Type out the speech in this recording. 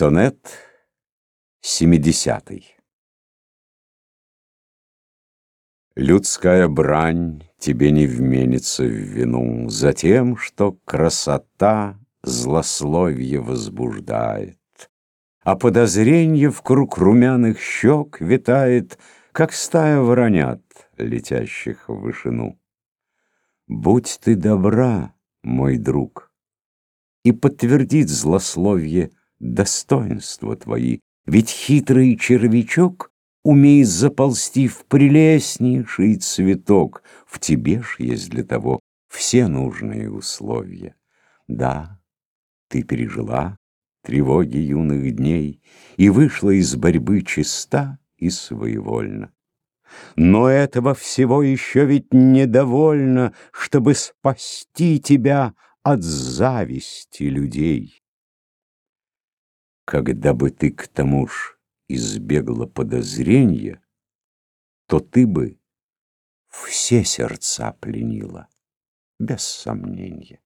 Сонет семидесятый Людская брань тебе не вменится в вину За тем, что красота злословие возбуждает, А подозренье в круг румяных щек витает, Как стая воронят, летящих в вышину. Будь ты добра, мой друг, и подтвердит злословие достоинства твои, ведь хитрый червячок умеет заползти в прелестнейший цветок, в тебе ж есть для того все нужные условия. Да, ты пережила тревоги юных дней и вышла из борьбы чиста и своевольна. Но этого всего еще ведь недовольно, чтобы спасти тебя от зависти людей. Когда бы ты к тому ж избегла подозрения, то ты бы все сердца пленила, без сомнения.